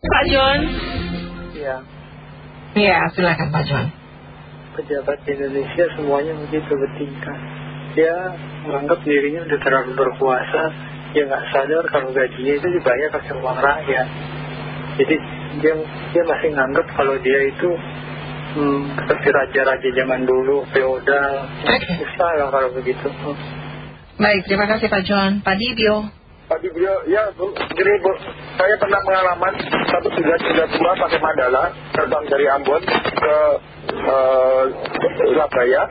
Pak John? Iya. Iya silakan Pak John. Pejabat Indonesia semuanya begitu bertingkah. Dia menganggap dirinya udah terlalu berkuasa Dia nggak sadar kalau gajinya itu dibayar pakai uang rakyat. Jadi dia, dia masih nganggap kalau dia itu hmm, Seperti raja-raja zaman dulu, feodal Susah lah kalau begitu. Baik terima kasih Pak John. Pak Dibio Pak Dibio, ya bu, saya pernah pengalaman satu tiga tiga dua pakai Mandala terbang dari Ambon ke uh, Surabaya,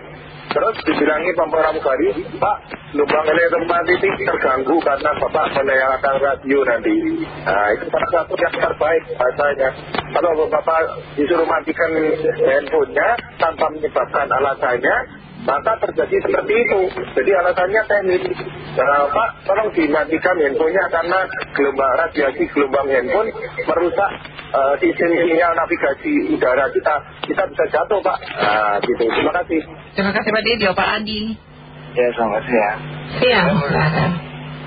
terus dibilangi pramugari, Pak, lubang tempat ini terganggu karena Bapak menyalakan radio nanti. Nah, itu salah satu yang terbaik bahasanya. Kalau Bapak disuruh matikan handphonenya tanpa menyebabkan alasannya, maka terjadi seperti itu. Jadi alasannya teknis. Nah, Pak, tolong dimatikan handphonenya karena gelombang radiasi gelombang handphone merusak uh, sistem sinyal navigasi udara kita. Kita bisa jatuh, Pak. Nah, gitu. Terima kasih. Terima kasih Pak Dibio Pak Adi Ya, selamat siang. Iya silakan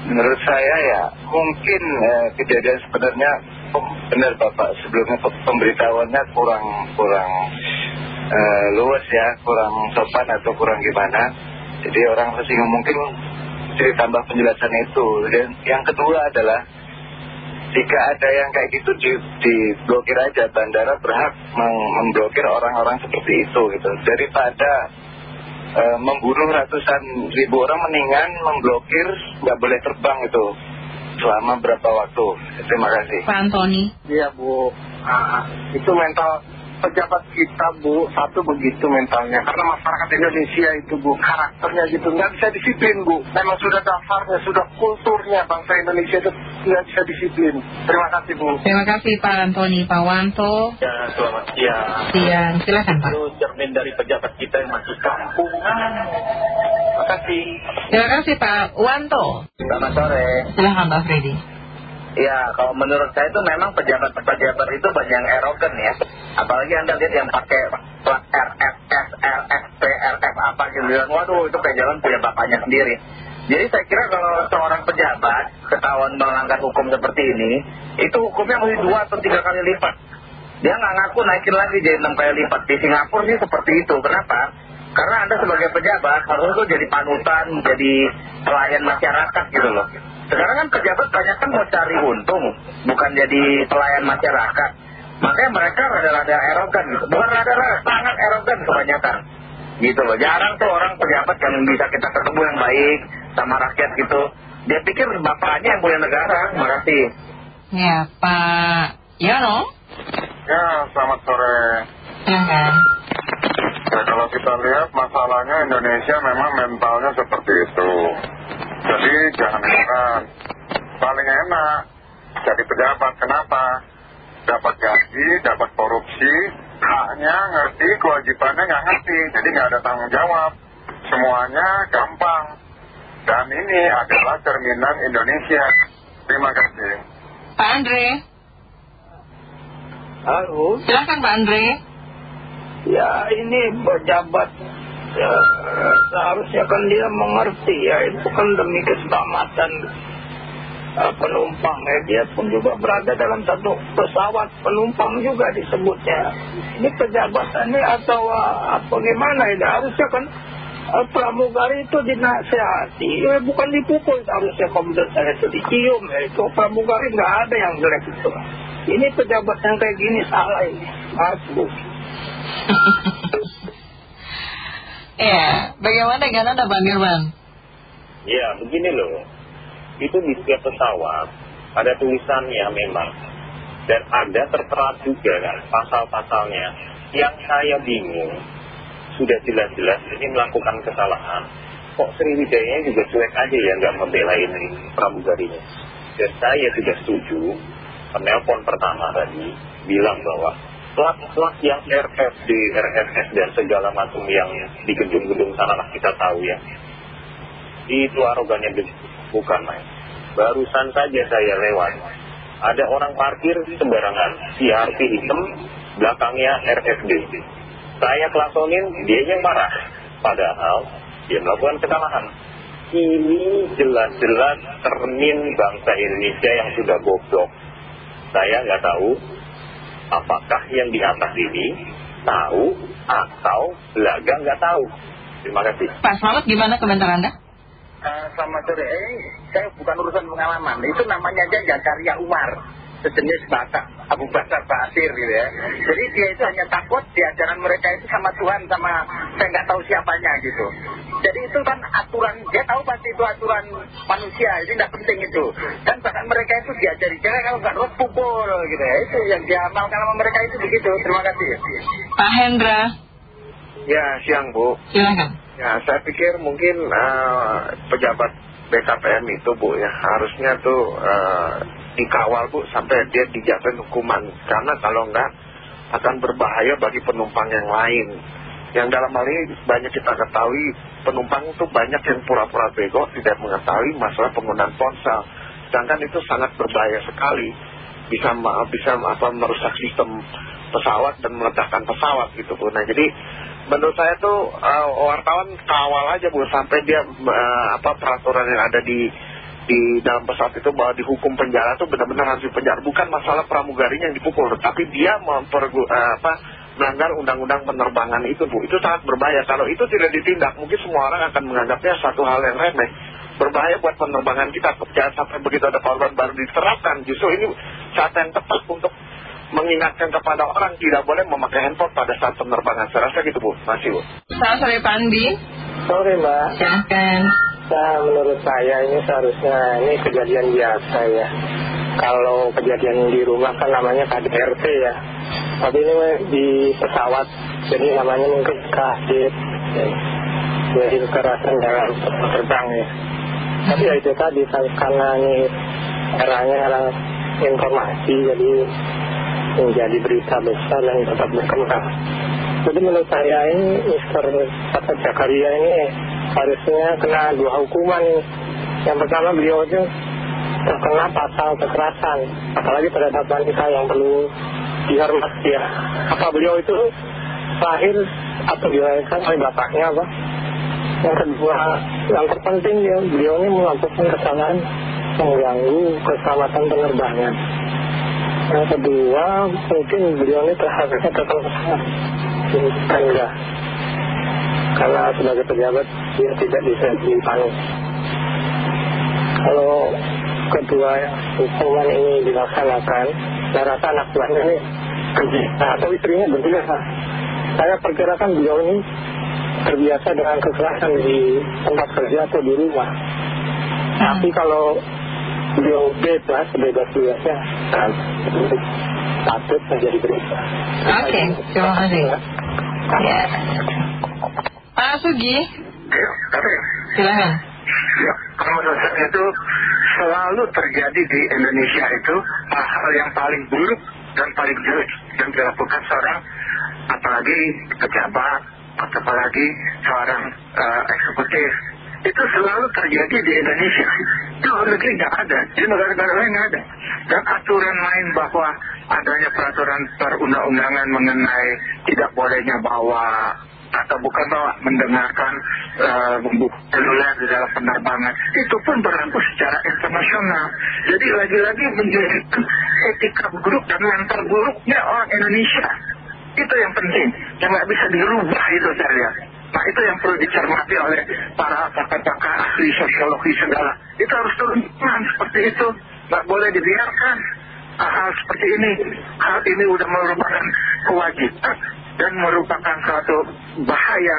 Menurut saya ya, mungkin eh, kejadian sebenarnya benar Bapak sebelumnya pemberitahuannya kurang kurang eh, luas ya, kurang sopan atau kurang gimana. Jadi orang mesti mungkin mesti tambah penjelasan itu. Dan yang kedua adalah jika ada yang kayak gitu di, diblokir aja bandara berhak mem- memblokir orang-orang seperti itu gitu. Daripada eh, membunuh ratusan ribu orang mendingan memblokir nggak boleh terbang itu selama berapa waktu. Terima kasih. Pak Antoni Iya, Bu. Ah, itu mental pejabat kita, Bu. Satu begitu mentalnya. Karena masyarakat Indonesia itu, Bu, karakternya gitu. Nggak bisa disiplin, Bu. Memang sudah dasarnya, sudah kulturnya bangsa Indonesia itu nggak bisa disiplin. Terima kasih, Bu. Terima kasih Pak Antoni Pak Wanto Ya, selamat siang. Siang silakan Pak Itu cermin dari pejabat kita yang masih kampungan. Terima kasih. Terima kasih Pak Wanto Selamat sore. Silakan Pak Freddy Ya, kalau menurut saya itu memang pejabat-pejabat itu banyak yang erogen ya. Apalagi Anda lihat yang pakai plat RFS, LFP, LF apa gitu. Waduh, itu kayak jalan punya bapaknya sendiri. Jadi saya kira kalau seorang pejabat ketahuan melanggar hukum seperti ini, itu hukumnya mesti dua atau tiga kali lipat. Dia nggak ngaku naikin lagi jadi enam kali lipat. Di Singapura sih seperti itu. Kenapa? Karena Anda sebagai pejabat harus tuh jadi panutan, jadi pelayan masyarakat gitu loh. Sekarang kan pejabat banyak kan mau cari untung, bukan jadi pelayan masyarakat. Makanya mereka rada-rada erogan gitu. Bukan rada-rada, sangat erogan kebanyakan. Gitu loh. Jarang tuh orang pejabat yang bisa kita ketemu yang baik sama rakyat gitu. Dia pikir bapaknya yang punya negara. Terima kasih. Ya Pak Yono Ya, selamat sore. Silakan Ya, kalau kita lihat masalahnya Indonesia memang mentalnya seperti itu. Jadi jangan heran. Paling enak jadi pejabat. Kenapa? Dapat gaji, dapat korupsi, haknya ngerti, kewajibannya nggak ngerti. Jadi nggak ada tanggung jawab. Semuanya gampang. Dan ini adalah cerminan Indonesia. Terima kasih. Pak Andre Halo Silakan Pak Andre Ya ini pejabat ya, seharusnya kan dia mengerti ya itu kan demi keselamatan eh, penumpang ya. Dia pun juga berada dalam satu pesawat penumpang juga disebutnya. Ini pejabatannya atau eh, apa gimana ya harusnya kan eh, pramugari itu dinasehati ya, bukan dipukul harusnya komputer saya itu dicium ya. Itu pramugari nggak ada yang jelek itu. Ini pejabat yang kayak gini salah ini. Masuk Ya bagaimana dengan Anda Pak Nirwan Ya, begini loh. Itu di setiap pesawat ada tulisannya memang. Dan ada tertera juga kan pasal-pasalnya. Yang saya bingung, sudah jelas-jelas ini melakukan kesalahan. Kok Sriwijaya juga cuek aja ya nggak membelain pramugarinya. Dan saya sudah setuju, penelpon pertama tadi bilang bahwa plat-plat yang RFD, RFS dan segala macam yang di gedung-gedung sana lah kita tahu ya itu arogannya bukan main. Barusan saja saya lewat, ada orang parkir sembarangan, CRV hitam, belakangnya RFD. Saya klasonin, dia yang marah. Padahal dia melakukan kesalahan. Ini jelas-jelas cermin bangsa Indonesia yang sudah goblok. saya nggak tahu apakah yang di atas ini tahu atau belaga nggak tahu. Terima kasih. Pak Selamat gimana komentar Anda? Uh, selamat sore, eh, saya bukan urusan pengalaman, itu namanya aja Jakaria Umar, sejenis Batak, Abu Bakar Basir gitu ya. Jadi dia itu hanya takut di ajaran mereka itu sama Tuhan, sama saya nggak tahu siapanya gitu. Jadi itu kan aturan, dia tahu pasti itu aturan manusia, itu tidak penting itu. Dan bahkan mereka itu diajari, jangan kalau nggak rot pukul gitu ya. Itu yang diamalkan sama mereka itu begitu. Terima kasih. Pak Hendra. Ya, siang Bu. Silakan. Ya, saya pikir mungkin uh, pejabat BKPM itu Bu ya, harusnya tuh uh, dikawal Bu sampai dia dijatuhin hukuman. Karena kalau enggak akan berbahaya bagi penumpang yang lain. Yang dalam hal ini banyak kita ketahui penumpang itu banyak yang pura-pura bego tidak mengetahui masalah penggunaan ponsel. Sedangkan itu sangat berbahaya sekali. Bisa, bisa apa, merusak sistem pesawat dan meledakkan pesawat gitu Bu. Nah jadi menurut saya tuh uh, wartawan kawal aja Bu sampai dia uh, apa peraturan yang ada di di dalam pesawat itu bahwa dihukum penjara tuh benar-benar harus dipenjara. Bukan masalah pramugarinya yang dipukul tapi dia mempergu, uh, apa melanggar undang-undang penerbangan itu Bu. Itu sangat berbahaya. Kalau itu tidak ditindak mungkin semua orang akan menganggapnya satu hal yang remeh. Berbahaya buat penerbangan kita. Jangan sampai begitu ada korban baru diterapkan. Justru ini saat yang tepat untuk mengingatkan kepada orang tidak boleh memakai handphone pada saat penerbangan. Saya rasa gitu Bu. Masih Bu. Selamat sore Pak Andi. Sore Mbak. Silahkan Nah menurut saya ini seharusnya ini kejadian biasa ya. Kalau kejadian di rumah kan namanya KDRT ya. Tapi ini di pesawat jadi namanya mungkin kaget jadi kekerasan dalam terbang ya. Tapi ya itu tadi karena ini eranya era informasi jadi menjadi berita besar dan tetap berkembang. Jadi menurut saya ini Mr. Jakaria ini harusnya kena dua hukuman yang pertama beliau itu terkena pasal kekerasan apalagi pada saat wanita yang perlu dihormat ya apa beliau itu lahir atau dilahirkan oleh bapaknya apa yang kedua yang terpenting ya beliau ini melakukan kesalahan mengganggu keselamatan penerbangan yang kedua mungkin beliau ini terharusnya terkena enggak karena sebagai pejabat dia tidak bisa dipanggil. Kalau kedua hukuman ini dilaksanakan saya rasa anak buahnya ini nah, atau istrinya berbiasa saya perkirakan beliau ini terbiasa dengan kekerasan di tempat kerja atau di rumah. Tapi kalau beliau bebas bebas biasa patut menjadi berita. Oke terima kasih. Ya Pak Sugi? Ya, silahkan ya, kalau menurut saya itu selalu terjadi di Indonesia itu hal-hal yang paling buruk dan paling jelek yang dilakukan seorang apalagi pejabat atau apalagi seorang uh, eksekutif. Itu selalu terjadi di Indonesia. Di luar negeri nggak ada di negara-negara lain nggak ada. Dan aturan lain bahwa adanya peraturan perundang-undangan mengenai tidak bolehnya bawa atau bukan bawa mendengarkan uh, seluler di dalam penerbangan. Itu pun berlaku secara internasional. Jadi lagi-lagi menjadi etika buruk dan mental buruknya orang Indonesia. Itu yang penting. Yang nggak bisa dirubah itu saya lihat. Nah itu yang perlu dicermati oleh para pakar-pakar ahli sosiologi segala. Itu harus turun tangan seperti itu. Nggak boleh dibiarkan hal-hal seperti ini. Hal ini udah merupakan kewajiban dan merupakan suatu bahaya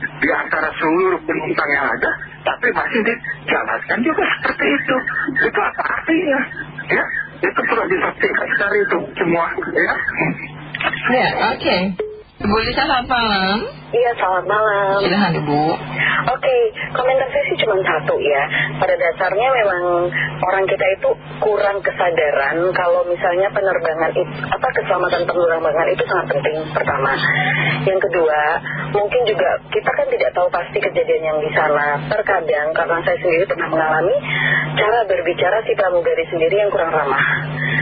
di antara seluruh penumpang yang ada. Tapi masih dijalankan juga seperti itu. Itu apa artinya? Ya itu perlu disaksikan sekali itu semua ya. Ya oke. Bu Lisa selamat malam. Iya selamat malam. Silahkan Ibu Oke komentar saya sih cuma satu ya. Pada dasarnya memang orang kita itu kurang kesadaran Kalau misalnya penerbangan itu Apa keselamatan penerbangan itu sangat penting Pertama. Yang kedua Mungkin juga kita kan tidak tahu pasti kejadian yang di sana. Terkadang karena saya sendiri pernah mengalami Cara berbicara si pramugari sendiri yang kurang ramah.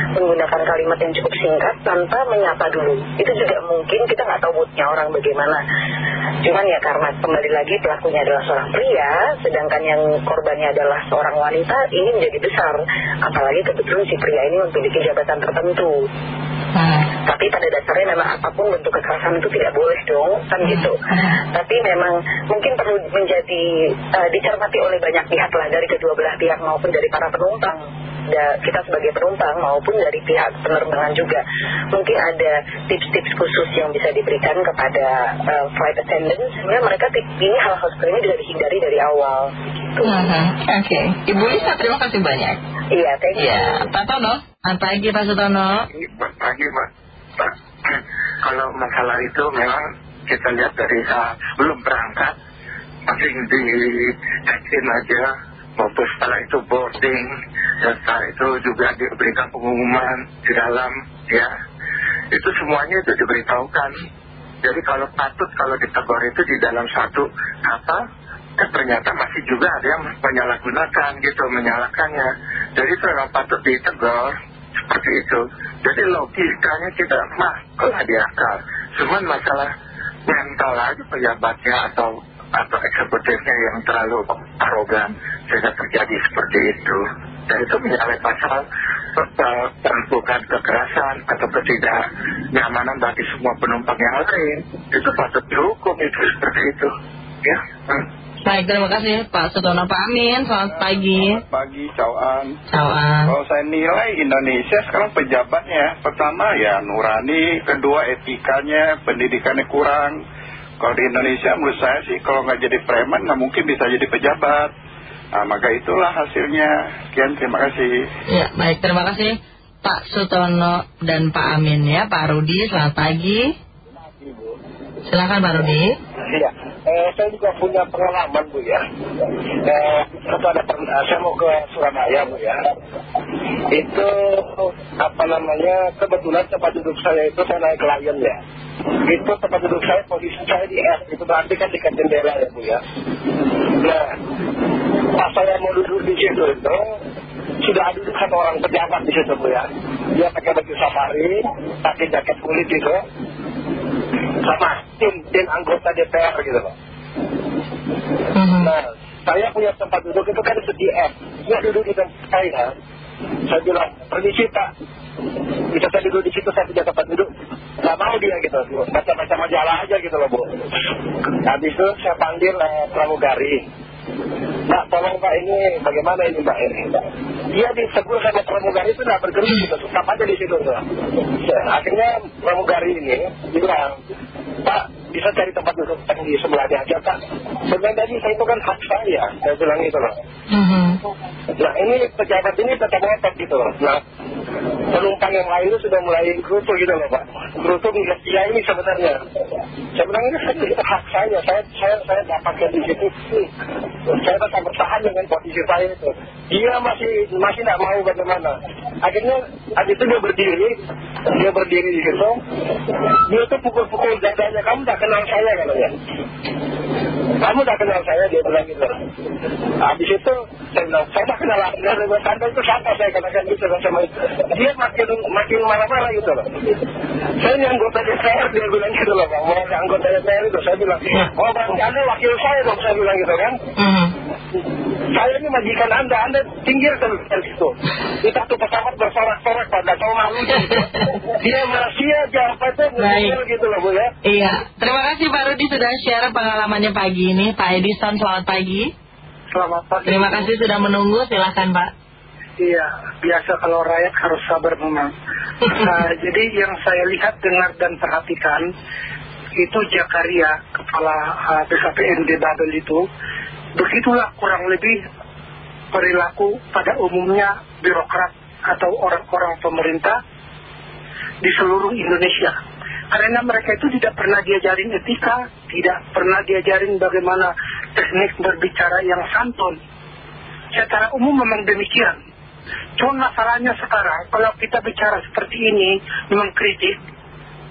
Menggunakan kalimat yang cukup singkat Tanpa menyapa dulu. Itu juga mungkin kita nggak tahu moodnya orang bagaimana Cuman ya karena kembali lagi pelakunya adalah seorang pria, sedangkan yang korbannya adalah seorang wanita, ini menjadi besar. Apalagi kebetulan si pria ini memiliki jabatan tertentu. Hmm. Tapi pada dasarnya memang apa pun bentuk kekerasan itu tidak boleh dong, kan gitu. Tapi memang mungkin perlu menjadi eh, dicermati oleh banyak pihak lah dari kedua belah pihak maupun dari para penumpang. Da- kita sebagai penumpang maupun dari pihak penerbangan juga mungkin ada tips-tips khusus yang bisa diberikan kepada eh, flight attendant sebenarnya mereka tip- ini hal-hal seperti ini bisa dihindari dari awal gitu. Mhm. Oke, Ibu Lisa terima kasih banyak. Iya, thank you. Ya, Pak Tono. Selamat pagi Pak Sutono. Selamat pagi Pak. Pak. Kalau masalah itu memang kita lihat dari saat belum berangkat masih di check-in aja maupun setelah itu boarding dan setelah itu juga diberikan pengumuman di dalam ya. Itu semuanya itu diberitahukan. Jadi kalau patut kalau ditegur itu di dalam satu kapal eh, ternyata masih juga ada yang menyalahgunakan gitu menyalahkannya. Jadi itu memang patut ditegur seperti itu. Jadi logikanya tidak masuk di akal. Cuman masalah mental aja pejabatnya atau atau eksekutifnya yang terlalu arogan sehingga terjadi seperti itu dan itu menyalahi pasal eh, penumpukan kekerasan atau ketidaknyamanan bagi semua penumpang yang lain itu patut dihukum itu seperti itu ya hmm. Baik, terima kasih Pak Sutono. Pak Amin, selamat pagi. pagi Cauan Cauan. kalau saya nilai Indonesia sekarang pejabatnya pertama ya nurani kedua etikanya pendidikannya kurang kalau di Indonesia menurut saya sih kalau nggak jadi preman nggak mungkin bisa jadi pejabat nah maka itulah hasilnya sekian terima kasih Ya, baik, terima kasih Pak Sutono dan Pak Amin ya. Pak Rudi, selamat pagi. Silakan Pak Rudi. Iya, eh, saya juga punya pengalaman Bu ya. Eh, ada per- eh, saya mau ke Surabaya Bu ya. Itu apa namanya kebetulan tempat duduk saya itu saya naik Lion ya. Itu tempat duduk saya posisi saya di F, itu berarti kan dekat jendela ya Bu ya. Nah, pas saya mau duduk di situ itu sudah ada satu orang pejabat di situ Bu ya. Dia pakai baju safari, pakai jaket kulit itu sama tim tim anggota DPR gitu loh. Mhm. Nah, saya punya tempat duduk itu kan di F. Dia duduk di tempat saya. Saya bilang, permisi Pak. Bisa saya duduk di situ, saya punya tempat duduk. Gak mau dia gitu. Baca-baca majalah aja gitu loh, Bu. Habis itu saya panggil eh, pramugari. Mbak, tolong Pak ini bagaimana ini Mbak ini? Dia disebut sama pramugari itu nggak bergerak gitu, tetap aja di situ. Tuh. Akhirnya pramugari ini bilang, Pak bisa cari tempat duduk yang di sebelahnya aja Pak. Sebenarnya tadi saya itu kan hak saya, saya bilang gitu loh. Mhm. Nah ini pejabat ini tetap ngotot gitu loh. Nah penumpang yang lain itu sudah mulai gerutu gitu loh Pak. Gerutu melihat dia ini sebenarnya. Sebenarnya itu hak saya, saya saya saya dapatkan di situ. Saya tetap bertahan dengan posisi saya itu. Dia masih masih tidak mau bagaimana. Akhirnya habis itu dia berdiri, dia berdiri di situ. Dia tuh pukul-pukul dadanya, kamu tak kenal saya katanya. Kamu tak kenal saya, dia bilang gitu. Habis itu saya bilang, saya tak kenal Anda, Anda itu siapa saya katakan gitu kan sama itu. Dia makin makin marah-marah gitu loh. Saya ini anggota DPR, dia bilang gitu loh, Bang. Mau anggota DPR itu, saya bilang, oh berarti Anda wakil saya dong, saya bilang gitu kan. Mhm. Saya ini majikan Anda, Anda tinggalkan dari situ. Di satu pesawat bersorak-sorak pada tahu malu. Dia masih aja apa itu Baik. gitu loh Bu ya. Iya, terima kasih Pak Rudi sudah share pengalamannya pagi ini. Pak Edison, selamat pagi. Selamat pagi. Terima kasih sudah menunggu, silahkan Pak. Iya, biasa kalau rakyat harus sabar memang. Nah, jadi yang saya lihat, dengar dan perhatikan itu Jakaria, kepala uh, BKPND Babel itu, begitulah kurang lebih perilaku pada umumnya birokrat atau orang-orang pemerintah di seluruh Indonesia. Karena mereka itu tidak pernah diajarin etika, tidak pernah diajarin bagaimana teknik berbicara yang santun. Secara umum memang demikian. Cuma masalahnya sekarang, kalau kita bicara seperti ini, memang kritik,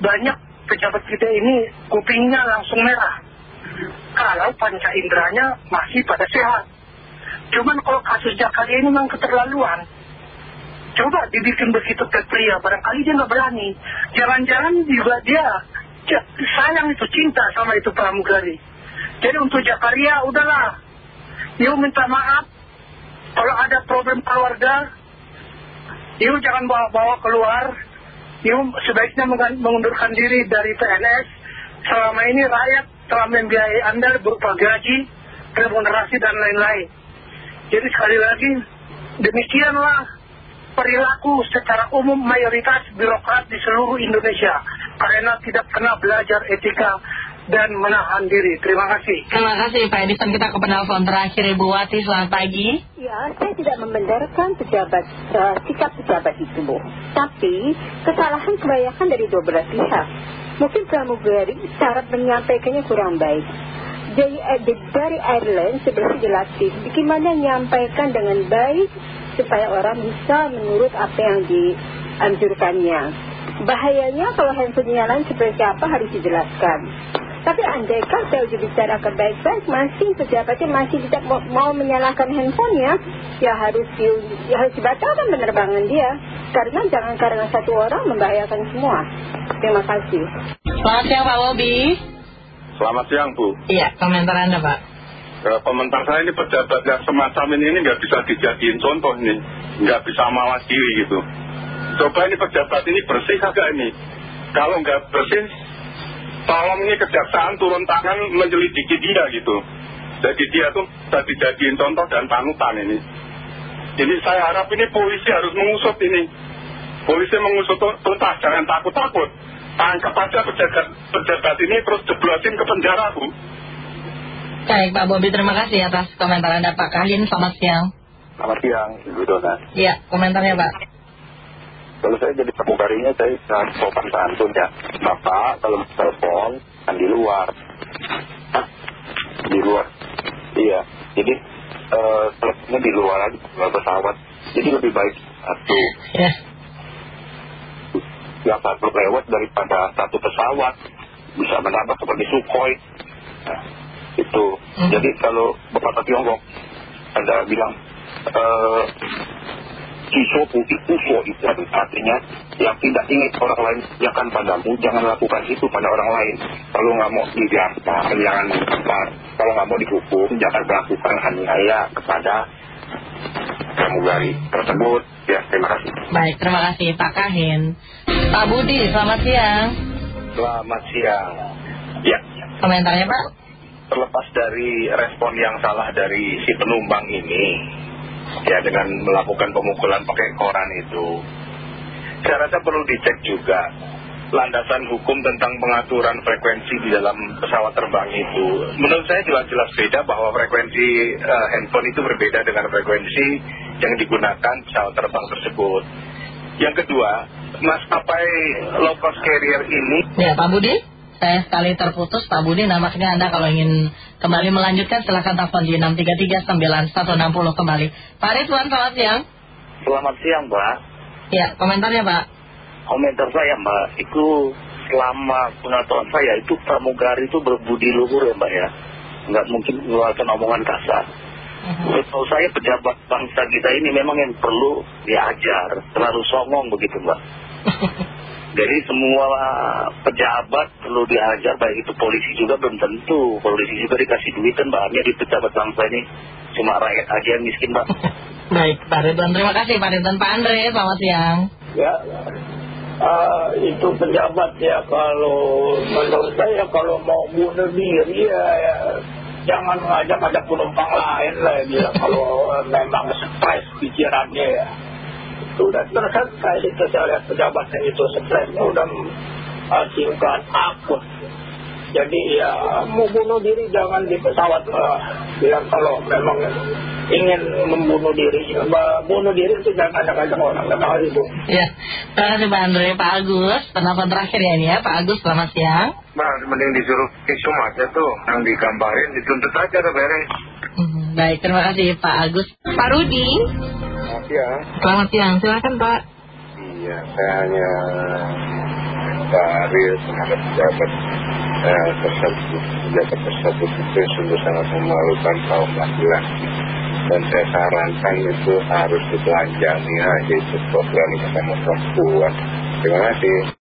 banyak pejabat kita ini kupingnya langsung merah. Kalau panca inderanya masih pada sehat. Cuman kalau kasus Jakaria ini memang keterlaluan. Coba dibikin begitu ke pria, barangkali dia nggak berani. Jangan-jangan juga dia sayang itu cinta sama itu pramugari. Jadi untuk Jakaria udahlah, you minta maaf kalau ada problem keluarga, you jangan bawa-bawa keluar, you sebaiknya mengundurkan diri dari PNS. Selama ini rakyat telah membiayai Anda berupa gaji, remunerasi dan lain-lain. Jadi sekali lagi, demikianlah perilaku secara umum mayoritas birokrat di seluruh Indonesia karena tidak pernah belajar etika dan menahan diri. Terima kasih. Terima kasih Pak Edison. Kita ke penelpon terakhir Ibu Wati. Selamat pagi. Ya, saya tidak membenarkan pejabat, eh, sikap pejabat itu, Bu. Tapi, kesalahan kebanyakan dari dua belah pihak. Mungkin pramugari cara menyampaikannya kurang baik. Dari, eh, dari Ireland sebenarnya dilatih bagaimana menyampaikan dengan baik supaya orang bisa menurut apa yang dianjurkannya. Bahayanya kalau handphone nyalain seperti apa harus dijelaskan. Tapi andaikan saya udah bicarakan baik-baik, masih pejabatnya masih tidak mau, mau menyalakan handphonenya, ya harus di, ya harus dibatalkan penerbangan dia. Karena jangan karena satu orang membahayakan semua. Terima kasih. Selamat siang Pak Bobi. Selamat siang Bu. Iya, komentar Anda Pak. Eh, komentar saya ini pejabat yang semacam ini ini nggak bisa dijadiin contoh ini, nggak bisa mawas diri gitu. Coba ini pejabat ini bersih kagak ini? Kalau nggak bersih, tolong ini kejaksaan turun tangan menyelidiki dia gitu. Jadi dia tuh bisa dijadiin contoh dan panutan ini. Jadi saya harap ini polisi harus mengusut ini. Polisi mengusut tu- tuntas, jangan takut-takut. Tangkap aja pejabat, pejabat ini terus jeblosin ke penjara Bu. Baik Pak Bobi, terima kasih atas komentar Anda Pak Kahin. Selamat siang. Selamat siang, Ibu Dona. Iya, komentarnya Pak. Kalau saya jadi pramugarinya, saya sangat sopan santun ya. Bapak kalau telepon, kan di luar. Hah? Di luar. Iya. Jadi, eh teleponnya di luar aja, di luar pesawat. Jadi lebih baik satu. Ya. yang satu lewat daripada satu pesawat bisa menambah seperti Sukhoi nah, itu Hmm. jadi kalau Bapak Tiongkok ada bilang eh Cisopu itu so itu artinya yang tidak ingin orang lain kerjakan padamu jangan lakukan itu pada orang lain kalau nggak mau dibiarkan jangan apa, kalau nggak mau dihukum jangan melakukan aniaya kepada pramugari tersebut ya terima kasih Baik, terima kasih Pak Kahin. Pak Budi, selamat siang. Selamat siang. Ya, Komentarnya Pak. terlepas dari respon yang salah dari si penumpang ini, ya dengan melakukan pemukulan pakai koran itu, saya rasa perlu dicek juga landasan hukum tentang pengaturan frekuensi di dalam pesawat terbang itu. Menurut saya jelas-jelas beda bahwa frekuensi eh, handphone itu berbeda dengan frekuensi yang digunakan pesawat terbang tersebut. Yang kedua, maskapai low cost carrier ini Ya, Pak Budi. Saya sekali terputus, Pak Budi. Nampaknya Anda kalau ingin kembali melanjutkan, silahkan telepon di 633-9160 kembali. Pak Ridwan, selamat siang. Selamat siang Mbak. Ya, komentarnya Pak. Komentar saya Mbak, itu selama pengetahuan saya itu pramugari itu berbudi luhur ya Mbak ya. Nggak mungkin mengeluarkan omongan kasar. Mhm. Setahu saya pejabat bangsa kita ini memang yang perlu diajar, terlalu songong begitu Mbak. Jadi semua pejabat perlu diajar, baik itu polisi juga belum tentu. Polisi juga dikasih duit kan bahannya di pejabat bangsa ini. Cuma rakyat aja yang miskin Mbak. Baik, Pak Ridwan. Terima kasih, Pak Ridwan. Pak Andre, selamat siang. Ya, ah, itu pejabat ya kalau menurut saya kalau mau bunuh diri ya, ya jangan ngajak ada penumpang lain lah ya bilang kalau eh, memang stres pikirannya ya. Itu udah terselesai itu saya lihat pejabatnya itu stresnya udah menghasilkan akut. Jadi ya mau bunuh diri jangan di pesawat lah. Bilang kalau memang ingin membunuh diri, bunuh diri itu jangan ajak-ajak orang. Terima kasih Bu. Ya, terima kasih Pak Andre. Pak Agus, penelpon terakhir ya ini ya. Pak Agus, selamat siang. Nah, mending disuruh visum aja tuh, yang digambarin dituntut aja udah beres. Mhm, Baik, terima kasih Pak Agus. Pak Rudi, ya selamat siang. Silakan Pak. Iya, saya hanya Ariel terhadap pejabat eh, tersebut, pejabat tersebut itu sungguh sangat memalukan kaum laki-laki. Dan saya sarankan itu harus ditelanjangi aja itu program sama perempuan. Terima kasih.